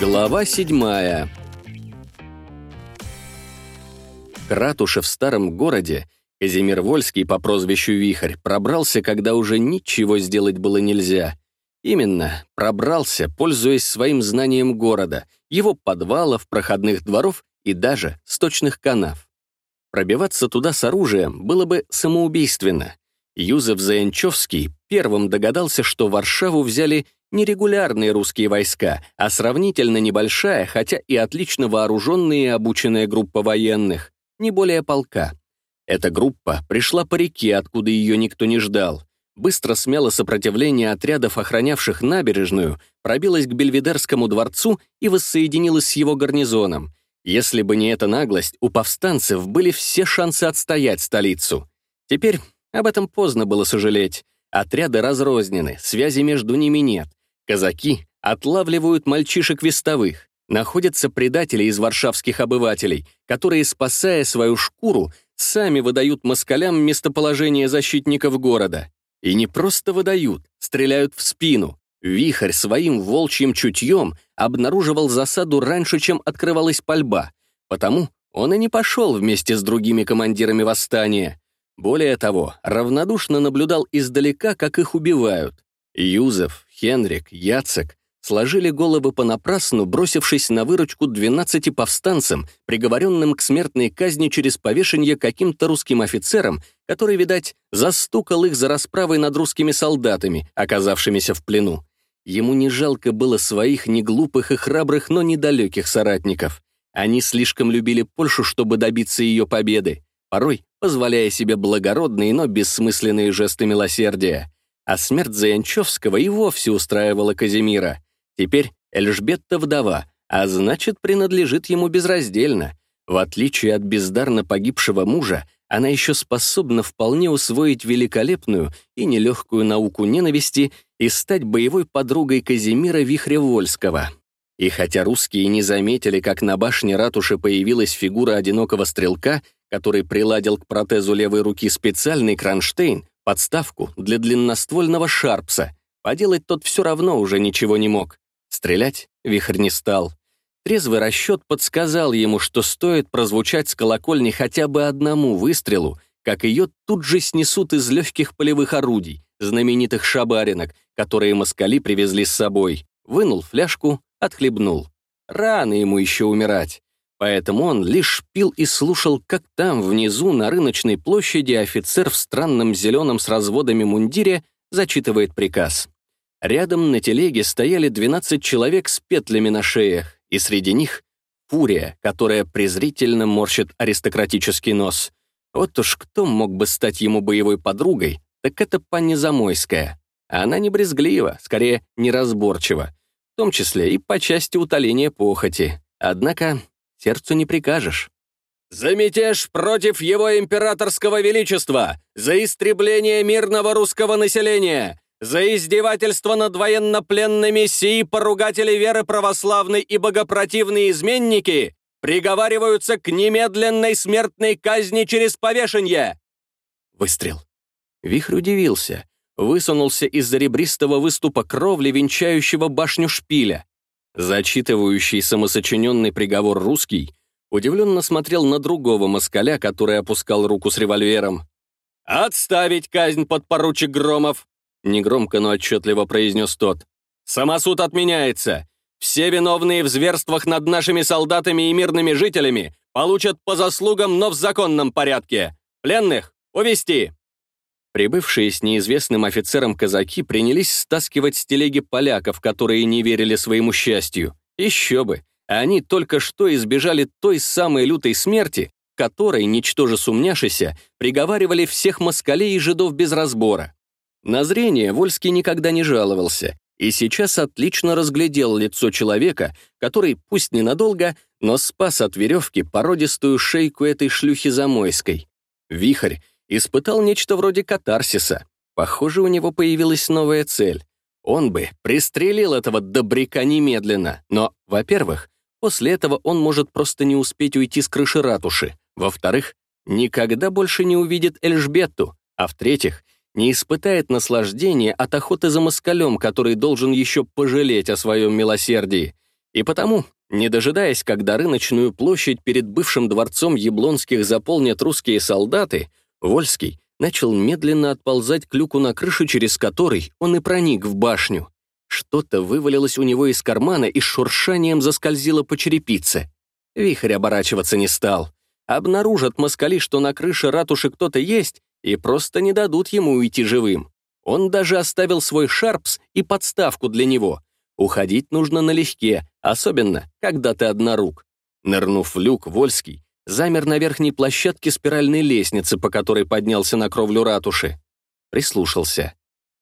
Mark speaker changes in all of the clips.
Speaker 1: Глава седьмая К ратуше в старом городе Казимир Вольский по прозвищу Вихрь пробрался, когда уже ничего сделать было нельзя. Именно, пробрался, пользуясь своим знанием города, его подвалов, проходных дворов и даже сточных канав. Пробиваться туда с оружием было бы самоубийственно. Юзеф Заянчевский первым догадался, что Варшаву взяли не регулярные русские войска, а сравнительно небольшая, хотя и отлично вооруженная и обученная группа военных, не более полка. Эта группа пришла по реке, откуда ее никто не ждал, быстро смяла сопротивление отрядов, охранявших набережную, пробилась к Бельведерскому дворцу и воссоединилась с его гарнизоном. Если бы не эта наглость, у повстанцев были все шансы отстоять столицу. Теперь об этом поздно было сожалеть. Отряды разрознены, связи между ними нет. Казаки отлавливают мальчишек-вестовых. Находятся предатели из варшавских обывателей, которые, спасая свою шкуру, сами выдают москалям местоположение защитников города. И не просто выдают, стреляют в спину. Вихрь своим волчьим чутьем обнаруживал засаду раньше, чем открывалась пальба, потому он и не пошел вместе с другими командирами восстания. Более того, равнодушно наблюдал издалека, как их убивают. Юзеф, Хенрик, Яцек сложили головы понапрасну, бросившись на выручку 12 повстанцам, приговоренным к смертной казни через повешение каким-то русским офицерам, который, видать, застукал их за расправой над русскими солдатами, оказавшимися в плену. Ему не жалко было своих неглупых и храбрых, но недалеких соратников. Они слишком любили Польшу, чтобы добиться ее победы порой позволяя себе благородные, но бессмысленные жесты милосердия. А смерть Заянчевского и вовсе устраивала Казимира. Теперь Эльжбетта вдова, а значит, принадлежит ему безраздельно. В отличие от бездарно погибшего мужа, она еще способна вполне усвоить великолепную и нелегкую науку ненависти и стать боевой подругой Казимира Вихревольского. И хотя русские не заметили, как на башне ратуши появилась фигура одинокого стрелка, который приладил к протезу левой руки специальный кронштейн, подставку для длинноствольного шарпса. Поделать тот все равно уже ничего не мог. Стрелять вихрь не стал. Трезвый расчет подсказал ему, что стоит прозвучать с колокольни хотя бы одному выстрелу, как ее тут же снесут из легких полевых орудий, знаменитых шабаринок, которые москали привезли с собой. Вынул фляжку, отхлебнул. Рано ему еще умирать. Поэтому он лишь пил и слушал, как там, внизу, на рыночной площади, офицер в странном зеленом с разводами мундире зачитывает приказ. Рядом на телеге стояли 12 человек с петлями на шеях, и среди них — фурия, которая презрительно морщит аристократический нос. Вот уж кто мог бы стать ему боевой подругой, так это пани Замойская. Она не брезглива, скорее, неразборчива, в том числе и по части утоления похоти. Однако сердцу не прикажешь. «За мятеж против его императорского величества! За истребление мирного русского населения! За издевательство над военнопленными сии поругатели веры православной и богопротивные изменники приговариваются к немедленной смертной казни через повешение!» Выстрел. Вихрь удивился. Высунулся из-за ребристого выступа кровли, венчающего башню шпиля. Зачитывающий самосочиненный приговор русский удивленно смотрел на другого москаля, который опускал руку с револьвером. «Отставить казнь, подпоручик Громов!» Негромко, но отчетливо произнес тот. «Самосуд отменяется. Все виновные в зверствах над нашими солдатами и мирными жителями получат по заслугам, но в законном порядке. Пленных увести. Прибывшие с неизвестным офицером казаки принялись стаскивать с телеги поляков, которые не верили своему счастью. Еще бы, они только что избежали той самой лютой смерти, которой, ничтоже сумняшися, приговаривали всех москалей и жидов без разбора. На зрение Вольский никогда не жаловался, и сейчас отлично разглядел лицо человека, который, пусть ненадолго, но спас от веревки породистую шейку этой шлюхи Замойской. Вихрь испытал нечто вроде катарсиса. Похоже, у него появилась новая цель. Он бы пристрелил этого добряка немедленно, но, во-первых, после этого он может просто не успеть уйти с крыши ратуши. Во-вторых, никогда больше не увидит Эльжбетту, а в-третьих, не испытает наслаждения от охоты за москалем, который должен еще пожалеть о своем милосердии. И потому, не дожидаясь, когда рыночную площадь перед бывшим дворцом Яблонских заполнят русские солдаты, Вольский начал медленно отползать к люку на крышу, через который он и проник в башню. Что-то вывалилось у него из кармана и шуршанием заскользило по черепице. Вихрь оборачиваться не стал. Обнаружат москали, что на крыше ратуши кто-то есть, и просто не дадут ему уйти живым. Он даже оставил свой шарпс и подставку для него. Уходить нужно налегке, особенно, когда ты однорук. Нырнув в люк, Вольский замер на верхней площадке спиральной лестницы, по которой поднялся на кровлю ратуши. Прислушался.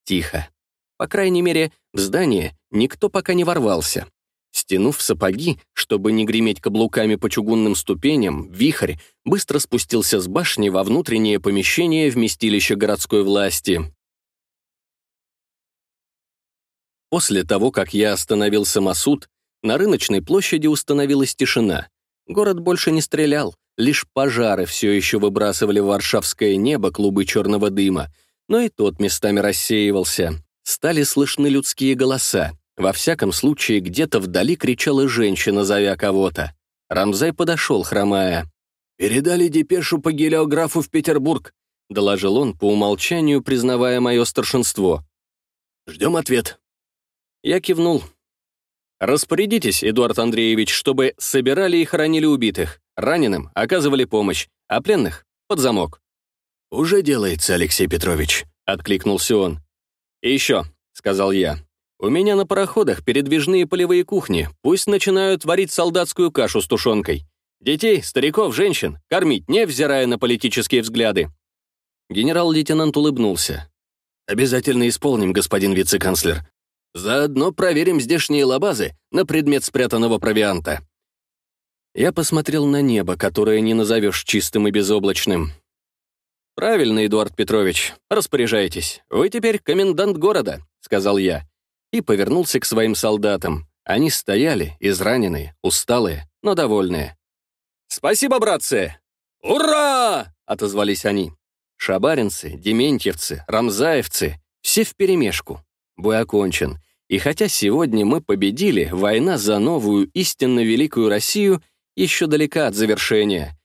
Speaker 1: Тихо. По крайней мере, в здание никто пока не ворвался. Стянув сапоги, чтобы не греметь каблуками по чугунным ступеням, вихрь быстро спустился с башни во внутреннее помещение вместилища городской власти. После того, как я остановил самосуд, на рыночной площади установилась тишина. Город больше не стрелял, лишь пожары все еще выбрасывали в варшавское небо клубы черного дыма, но и тот местами рассеивался. Стали слышны людские голоса. Во всяком случае, где-то вдали кричала женщина, зовя кого-то. Рамзай подошел, хромая. «Передали депешу по гелиографу в Петербург», — доложил он, по умолчанию признавая мое старшинство. «Ждем ответ». Я кивнул. «Распорядитесь, Эдуард Андреевич, чтобы собирали и хоронили убитых, раненым оказывали помощь, а пленных — под замок». «Уже делается, Алексей Петрович», — откликнулся он. «И еще», — сказал я, у меня на пароходах передвижные полевые кухни. Пусть начинают варить солдатскую кашу с тушенкой. Детей, стариков, женщин кормить, невзирая на политические взгляды». Генерал-лейтенант улыбнулся. «Обязательно исполним, господин вице-канцлер. Заодно проверим здешние лабазы на предмет спрятанного провианта». Я посмотрел на небо, которое не назовешь чистым и безоблачным. «Правильно, Эдуард Петрович, распоряжайтесь. Вы теперь комендант города», — сказал я и повернулся к своим солдатам. Они стояли, израненные, усталые, но довольные. «Спасибо, братцы!» «Ура!» — отозвались они. Шабаринцы, дементьевцы, рамзаевцы — все вперемешку. Бой окончен. И хотя сегодня мы победили, война за новую, истинно великую Россию еще далека от завершения.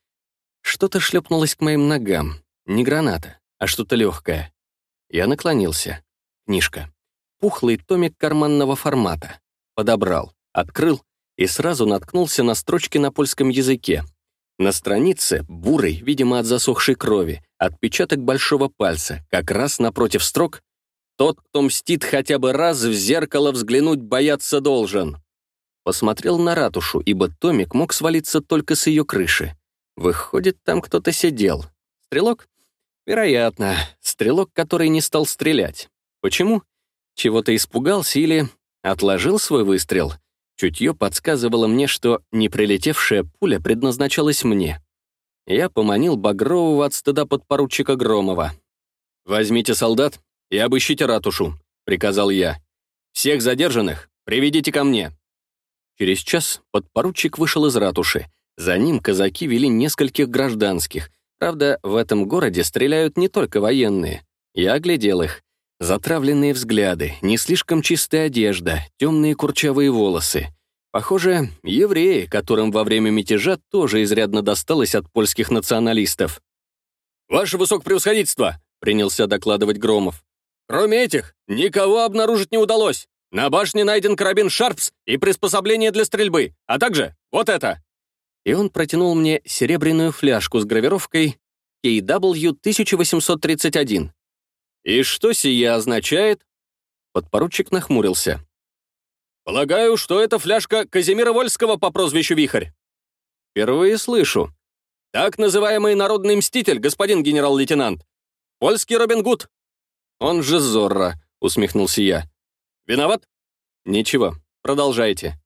Speaker 1: Что-то шлепнулось к моим ногам. Не граната, а что-то легкое. Я наклонился. Книжка пухлый томик карманного формата. Подобрал, открыл и сразу наткнулся на строчки на польском языке. На странице, бурый, видимо, от засохшей крови, отпечаток большого пальца, как раз напротив строк «Тот, кто мстит хотя бы раз, в зеркало взглянуть бояться должен». Посмотрел на ратушу, ибо томик мог свалиться только с ее крыши. Выходит, там кто-то сидел. Стрелок? Вероятно. Стрелок, который не стал стрелять. Почему? чего-то испугался или отложил свой выстрел. Чутье подсказывало мне, что не прилетевшая пуля предназначалась мне. Я поманил Багрового от стыда подпоручика Громова. «Возьмите солдат и обыщите ратушу», — приказал я. «Всех задержанных приведите ко мне». Через час подпоручик вышел из ратуши. За ним казаки вели нескольких гражданских. Правда, в этом городе стреляют не только военные. Я оглядел их. Затравленные взгляды, не слишком чистая одежда, темные курчавые волосы. Похоже, евреи, которым во время мятежа тоже изрядно досталось от польских националистов. «Ваше высокопревосходительство!» — принялся докладывать Громов. «Кроме этих, никого обнаружить не удалось. На башне найден карабин «Шарпс» и приспособление для стрельбы, а также вот это!» И он протянул мне серебряную фляжку с гравировкой KW-1831. «И что сия означает?» Подпоручик нахмурился. «Полагаю, что это фляжка Казимира Вольского по прозвищу Вихрь». «Впервые слышу». «Так называемый народный мститель, господин генерал-лейтенант. Польский Робин Гуд». «Он же Зорро», — усмехнулся я. «Виноват?» «Ничего, продолжайте».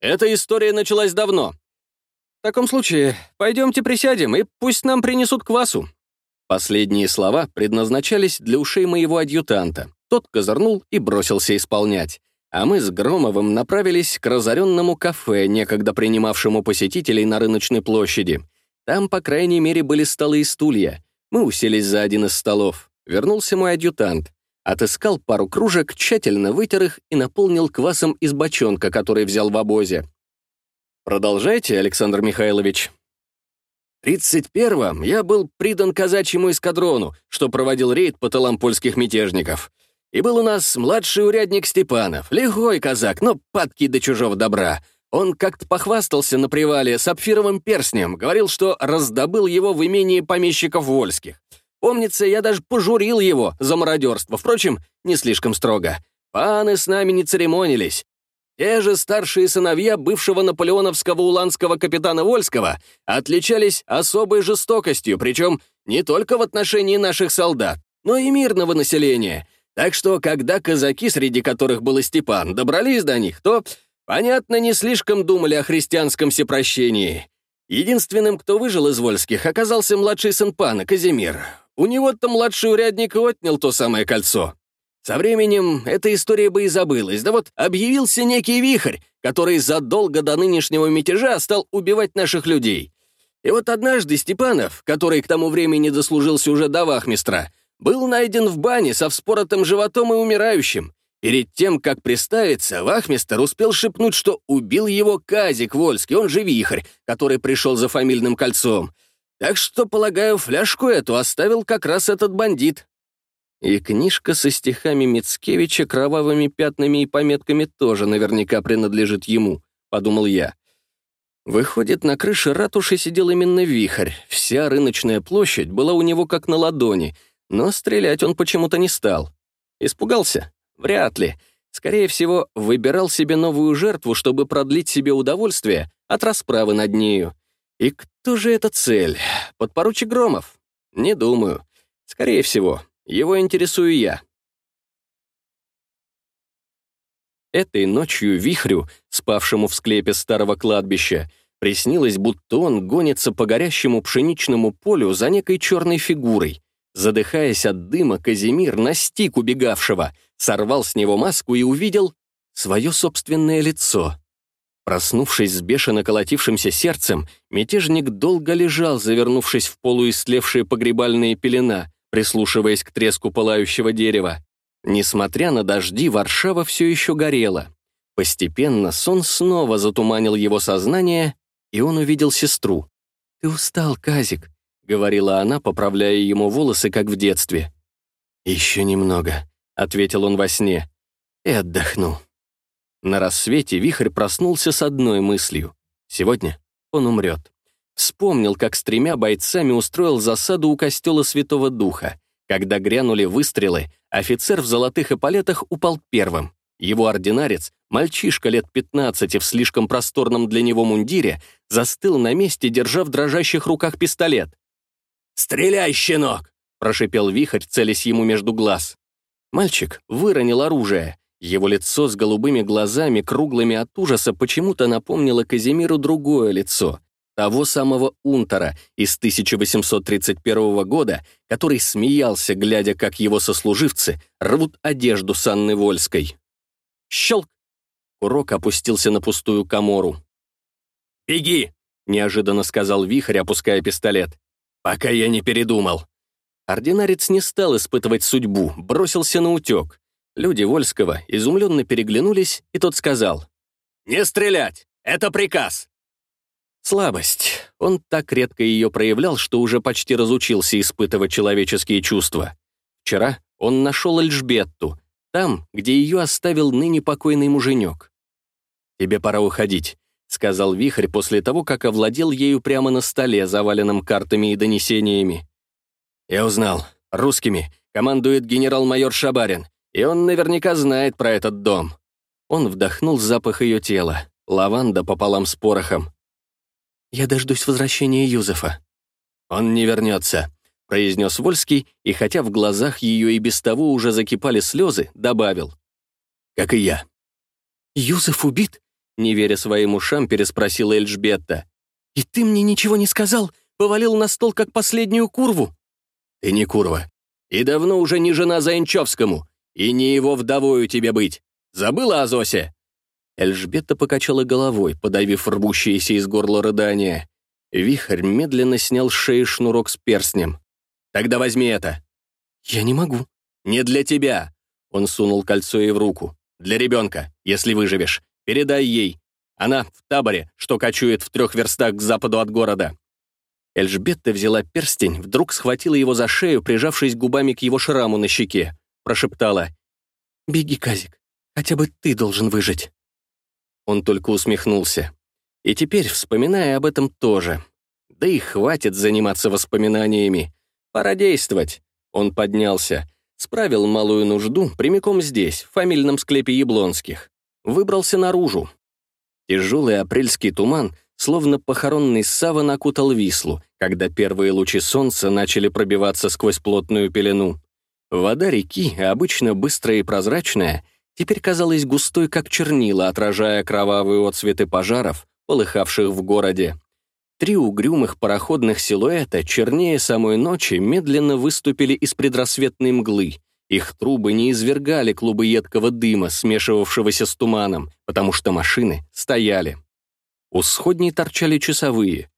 Speaker 1: «Эта история началась давно. В таком случае, пойдемте присядем, и пусть нам принесут квасу. Последние слова предназначались для ушей моего адъютанта. Тот козырнул и бросился исполнять. А мы с Громовым направились к разоренному кафе, некогда принимавшему посетителей на рыночной площади. Там, по крайней мере, были столы и стулья. Мы уселись за один из столов. Вернулся мой адъютант. Отыскал пару кружек, тщательно вытер их и наполнил квасом из бочонка, который взял в обозе. «Продолжайте, Александр Михайлович». В 31-м я был придан казачьему эскадрону, что проводил рейд по тылам польских мятежников. И был у нас младший урядник Степанов, лихой казак, но падкий до чужого добра. Он как-то похвастался на привале сапфировым перстнем, говорил, что раздобыл его в имении помещиков Вольских. Помнится, я даже пожурил его за мародерство, впрочем, не слишком строго. Паны с нами не церемонились. Те же старшие сыновья бывшего наполеоновского уланского капитана Вольского отличались особой жестокостью, причем не только в отношении наших солдат, но и мирного населения. Так что, когда казаки, среди которых был и Степан, добрались до них, то, понятно, не слишком думали о христианском всепрощении. Единственным, кто выжил из Вольских, оказался младший сын пана, Казимир. У него-то младший урядник отнял то самое кольцо. Со временем эта история бы и забылась, да вот объявился некий вихрь, который задолго до нынешнего мятежа стал убивать наших людей. И вот однажды Степанов, который к тому времени дослужился уже до вахмистра, был найден в бане со вспоротым животом и умирающим. Перед тем, как приставиться, вахмистр успел шепнуть, что убил его Казик Вольский, он же Вихрь, который пришел за фамильным кольцом. Так что, полагаю, фляжку эту оставил как раз этот бандит. И книжка со стихами Мицкевича, кровавыми пятнами и пометками тоже наверняка принадлежит ему, подумал я. Выходит, на крыше ратуши сидел именно вихрь. Вся рыночная площадь была у него как на ладони, но стрелять он почему-то не стал. Испугался? Вряд ли. Скорее всего, выбирал себе новую жертву, чтобы продлить себе удовольствие от расправы над нею. И кто же эта цель? Подпоручик Громов? Не думаю. Скорее всего, его интересую я. Этой ночью вихрю, спавшему в склепе старого кладбища, приснилось, будто он гонится по горящему пшеничному полю за некой черной фигурой. Задыхаясь от дыма, Казимир настиг убегавшего, сорвал с него маску и увидел свое собственное лицо. Проснувшись с бешено колотившимся сердцем, мятежник долго лежал, завернувшись в полуистлевшие погребальные пелена, прислушиваясь к треску пылающего дерева. Несмотря на дожди, Варшава все еще горела. Постепенно сон снова затуманил его сознание, и он увидел сестру. «Ты устал, Казик», — говорила она, поправляя ему волосы, как в детстве. «Еще немного», — ответил он во сне, — «и отдохну». На рассвете вихрь проснулся с одной мыслью. Сегодня он умрет. Вспомнил, как с тремя бойцами устроил засаду у костела Святого Духа. Когда грянули выстрелы, офицер в золотых эполетах упал первым. Его ординарец, мальчишка лет 15 в слишком просторном для него мундире, застыл на месте, держа в дрожащих руках пистолет. «Стреляй, щенок!» — прошипел вихрь, целясь ему между глаз. Мальчик выронил оружие. Его лицо с голубыми глазами, круглыми от ужаса, почему-то напомнило Казимиру другое лицо, того самого Унтера из 1831 года, который смеялся, глядя, как его сослуживцы рвут одежду с Анны Вольской. Щелк! Курок опустился на пустую комору. «Беги!» — неожиданно сказал Вихрь, опуская пистолет. «Пока я не передумал». Ординарец не стал испытывать судьбу, бросился на утек. Люди Вольского изумленно переглянулись, и тот сказал. «Не стрелять! Это приказ!» Слабость. Он так редко ее проявлял, что уже почти разучился испытывать человеческие чувства. Вчера он нашел Эльжбетту, там, где ее оставил ныне покойный муженек. «Тебе пора уходить», — сказал Вихрь после того, как овладел ею прямо на столе, заваленном картами и донесениями. «Я узнал. Русскими командует генерал-майор Шабарин, и он наверняка знает про этот дом». Он вдохнул запах ее тела, лаванда пополам с порохом. Я дождусь возвращения Юзефа». «Он не вернется», — произнес Вольский, и хотя в глазах ее и без того уже закипали слезы, добавил. «Как и я». «Юзеф убит?» — не веря своим ушам, переспросила Эльжбетта. «И ты мне ничего не сказал? Повалил на стол, как последнюю курву?» «Ты не курва. И давно уже не жена Заинчевскому. И не его вдовою тебе быть. Забыла о Зосе?» Эльжбета покачала головой, подавив рвущееся из горла рыдания. Вихрь медленно снял с шеи шнурок с перстнем. «Тогда возьми это».
Speaker 2: «Я не могу».
Speaker 1: «Не для тебя!» Он сунул кольцо ей в руку. «Для ребенка, если выживешь. Передай ей. Она в таборе, что кочует в трех верстах к западу от города». Эльжбетта взяла перстень, вдруг схватила его за шею, прижавшись губами к его шраму на щеке. Прошептала.
Speaker 2: «Беги, Казик. Хотя бы ты должен выжить».
Speaker 1: Он только усмехнулся. И теперь, вспоминая об этом тоже. Да и хватит заниматься воспоминаниями. Пора действовать. Он поднялся. Справил малую нужду прямиком здесь, в фамильном склепе Яблонских. Выбрался наружу. Тяжелый апрельский туман, словно похоронный саван, окутал Вислу, когда первые лучи солнца начали пробиваться сквозь плотную пелену. Вода реки, обычно быстрая и прозрачная, теперь казалась густой, как чернила, отражая кровавые отцветы пожаров, полыхавших в городе. Три угрюмых пароходных силуэта, чернее самой ночи, медленно выступили из предрассветной мглы. Их трубы не извергали клубы едкого дыма, смешивавшегося с туманом, потому что машины стояли. У сходней торчали часовые.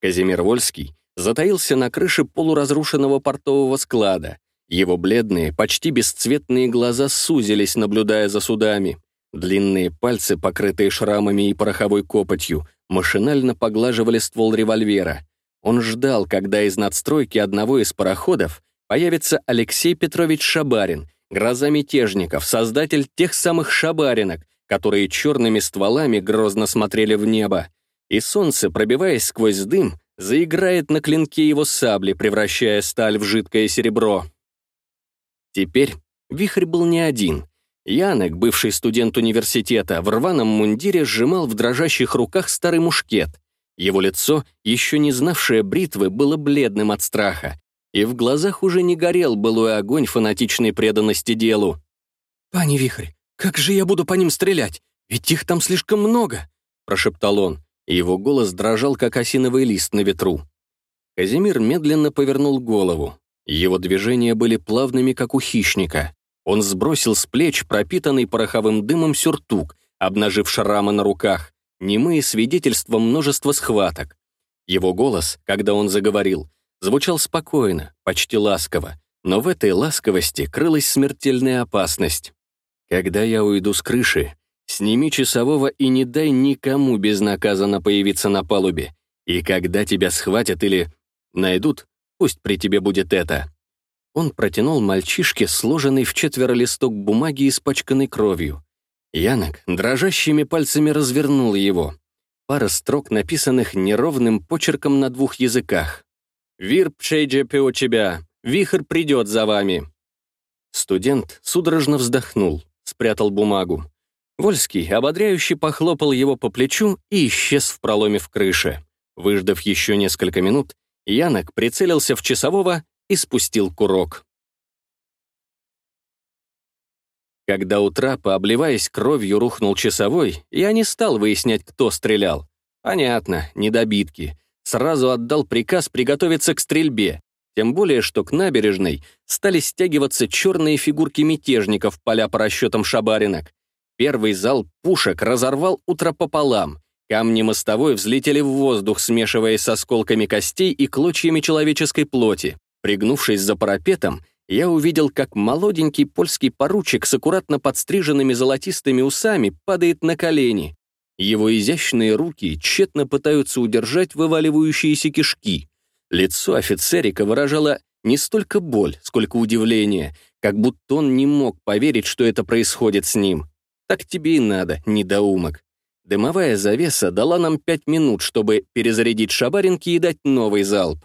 Speaker 1: Казимир Вольский затаился на крыше полуразрушенного портового склада. Его бледные, почти бесцветные глаза сузились, наблюдая за судами. Длинные пальцы, покрытые шрамами и пороховой копотью, машинально поглаживали ствол револьвера. Он ждал, когда из надстройки одного из пароходов появится Алексей Петрович Шабарин, гроза мятежников, создатель тех самых шабаринок, которые черными стволами грозно смотрели в небо. И солнце, пробиваясь сквозь дым, заиграет на клинке его сабли, превращая сталь в жидкое серебро. Теперь вихрь был не один — Янек, бывший студент университета, в рваном мундире сжимал в дрожащих руках старый мушкет. Его лицо, еще не знавшее бритвы, было бледным от страха, и в глазах уже не горел былой огонь фанатичной преданности делу.
Speaker 2: «Пани Вихрь, как же я буду по ним стрелять? Ведь их там слишком много!» — прошептал он, и его голос дрожал, как осиновый лист на ветру.
Speaker 1: Казимир медленно повернул голову. Его движения были плавными, как у хищника. Он сбросил с плеч пропитанный пороховым дымом сюртук, обнажив шрамы на руках, немые свидетельства множества схваток. Его голос, когда он заговорил, звучал спокойно, почти ласково, но в этой ласковости крылась смертельная опасность. «Когда я уйду с крыши, сними часового и не дай никому безнаказанно появиться на палубе. И когда тебя схватят или найдут, пусть при тебе будет это. Он протянул мальчишке сложенный в четверо листок бумаги, испачканный кровью. Янок дрожащими пальцами развернул его. Пара строк, написанных неровным почерком на двух языках. «Вир пшейджепе у тебя, вихрь придет за вами». Студент судорожно вздохнул, спрятал бумагу. Вольский ободряюще похлопал его по плечу и исчез в проломе в крыше. Выждав еще несколько минут, Янок прицелился в часового и спустил курок. Когда у трапа, обливаясь кровью, рухнул часовой, я не стал выяснять, кто стрелял. Понятно, недобитки. Сразу отдал приказ приготовиться к стрельбе, тем более, что к набережной стали стягиваться черные фигурки мятежников, поля по расчетам шабаринок. Первый зал пушек разорвал утро пополам. Камни мостовой взлетели в воздух, смешиваясь с осколками костей и клочьями человеческой плоти. Пригнувшись за парапетом, я увидел, как молоденький польский поручик с аккуратно подстриженными золотистыми усами падает на колени. Его изящные руки тщетно пытаются удержать вываливающиеся кишки. Лицо офицерика выражало не столько боль, сколько удивление, как будто он не мог поверить, что это происходит с ним. Так тебе и надо, недоумок. Дымовая завеса дала нам пять минут, чтобы перезарядить шабаринки и дать новый залп.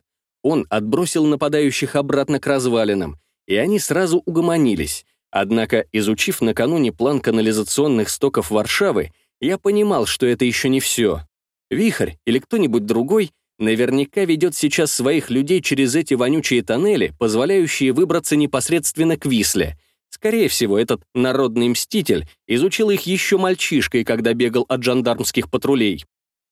Speaker 1: Он отбросил нападающих обратно к развалинам, и они сразу угомонились. Однако, изучив накануне план канализационных стоков Варшавы, я понимал, что это еще не все. Вихрь или кто-нибудь другой наверняка ведет сейчас своих людей через эти вонючие тоннели, позволяющие выбраться непосредственно к Висле. Скорее всего, этот народный мститель изучил их еще мальчишкой, когда бегал от жандармских патрулей.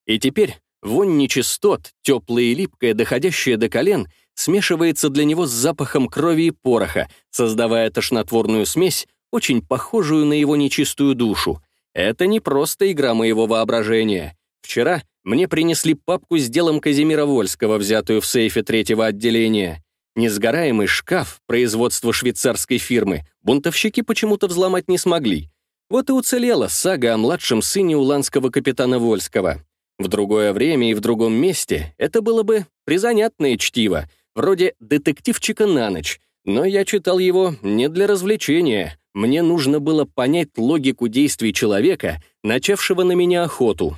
Speaker 1: И теперь Вонь нечистот, теплая и липкая, доходящая до колен, смешивается для него с запахом крови и пороха, создавая тошнотворную смесь, очень похожую на его нечистую душу. Это не просто игра моего воображения. Вчера мне принесли папку с делом Казимира Вольского, взятую в сейфе третьего отделения. Несгораемый шкаф производства швейцарской фирмы бунтовщики почему-то взломать не смогли. Вот и уцелела сага о младшем сыне уланского капитана Вольского. В другое время и в другом месте это было бы призанятное чтиво, вроде детективчика на ночь, но я читал его не для развлечения. Мне нужно было понять логику действий человека, начавшего на меня охоту.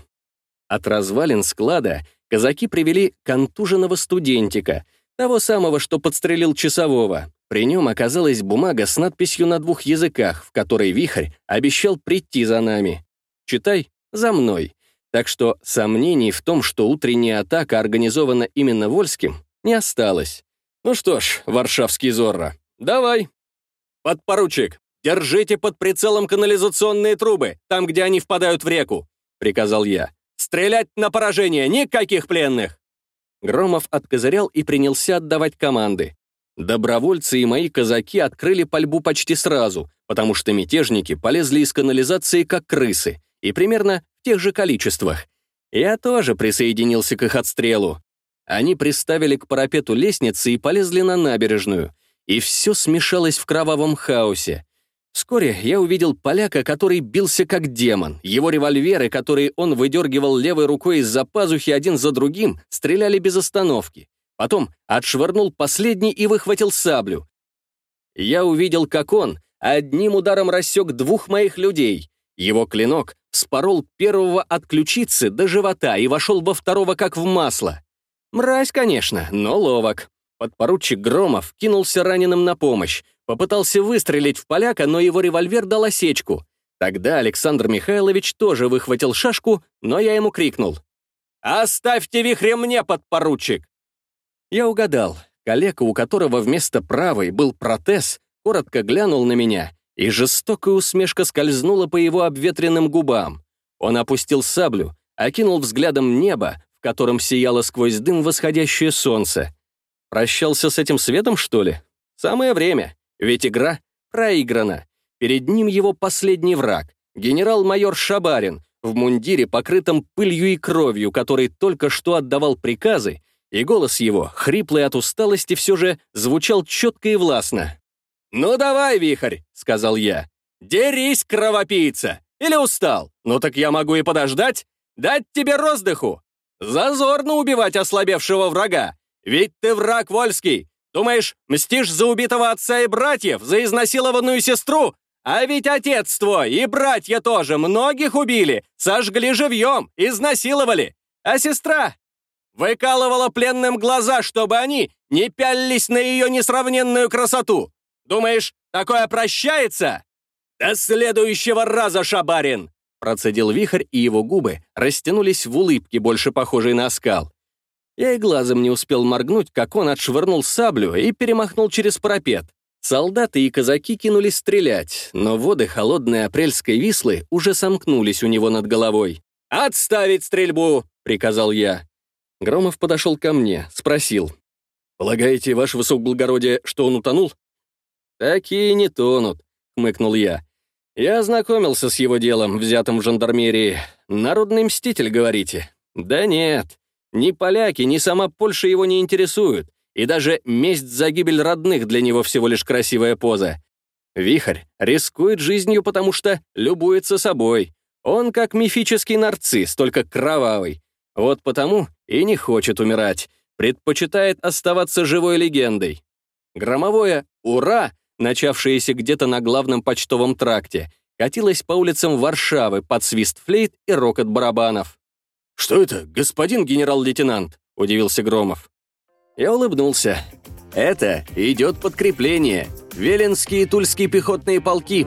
Speaker 1: От развалин склада казаки привели контуженного студентика, того самого, что подстрелил часового. При нем оказалась бумага с надписью на двух языках, в которой Вихрь обещал прийти за нами. Читай «За мной». Так что сомнений в том, что утренняя атака организована именно Вольским, не осталось. Ну что ж, варшавский Зорро, давай. Подпоручик, держите под прицелом канализационные трубы, там, где они впадают в реку, приказал я. Стрелять на поражение, никаких пленных. Громов откозырял и принялся отдавать команды. Добровольцы и мои казаки открыли пальбу почти сразу, потому что мятежники полезли из канализации как крысы, и примерно в тех же количествах. Я тоже присоединился к их отстрелу. Они приставили к парапету лестницы и полезли на набережную. И все смешалось в кровавом хаосе. Вскоре я увидел поляка, который бился как демон. Его револьверы, которые он выдергивал левой рукой из-за пазухи один за другим, стреляли без остановки. Потом отшвырнул последний и выхватил саблю. Я увидел, как он одним ударом рассек двух моих людей. Его клинок спорол первого от ключицы до живота и вошел во второго как в масло. Мразь, конечно, но ловок. Подпоручик Громов кинулся раненым на помощь, попытался выстрелить в поляка, но его револьвер дал осечку. Тогда Александр Михайлович тоже выхватил шашку, но я ему крикнул. «Оставьте вихре мне, подпоручик!» Я угадал. Коллега, у которого вместо правой был протез, коротко глянул на меня и жестокая усмешка скользнула по его обветренным губам. Он опустил саблю, окинул взглядом небо, в котором сияло сквозь дым восходящее солнце. Прощался с этим светом, что ли? Самое время, ведь игра проиграна. Перед ним его последний враг, генерал-майор Шабарин, в мундире, покрытом пылью и кровью, который только что отдавал приказы, и голос его, хриплый от усталости, все же звучал четко и властно. «Ну давай, Вихрь», — сказал я. «Дерись, кровопийца! Или устал? Ну так я могу и подождать. Дать тебе роздыху. Зазорно убивать ослабевшего врага. Ведь ты враг Вольский. Думаешь, мстишь за убитого отца и братьев, за изнасилованную сестру? А ведь отец твой и братья тоже многих убили, сожгли живьем, изнасиловали. А сестра выкалывала пленным глаза, чтобы они не пялились на ее несравненную красоту. Думаешь, такое прощается? До следующего раза, Шабарин!» Процедил вихрь, и его губы растянулись в улыбке, больше похожей на оскал. Я и глазом не успел моргнуть, как он отшвырнул саблю и перемахнул через парапет. Солдаты и казаки кинулись стрелять, но воды холодной апрельской вислы уже сомкнулись у него над головой. «Отставить стрельбу!» — приказал я. Громов подошел ко мне, спросил. «Полагаете, ваше высокоблагородие, что он утонул?» «Такие не тонут», — хмыкнул я. «Я ознакомился с его делом, взятым в жандармерии. Народный мститель, говорите?» «Да нет. Ни поляки, ни сама Польша его не интересуют. И даже месть за гибель родных для него всего лишь красивая поза. Вихрь рискует жизнью, потому что любуется собой. Он как мифический нарцисс, только кровавый. Вот потому и не хочет умирать. Предпочитает оставаться живой легендой. Громовое «Ура!» начавшееся где-то на главном почтовом тракте, катилась по улицам Варшавы под свист флейт и рокот барабанов. «Что это, господин генерал-лейтенант?» — удивился Громов. Я улыбнулся. «Это идет подкрепление. Веленские и Тульские пехотные полки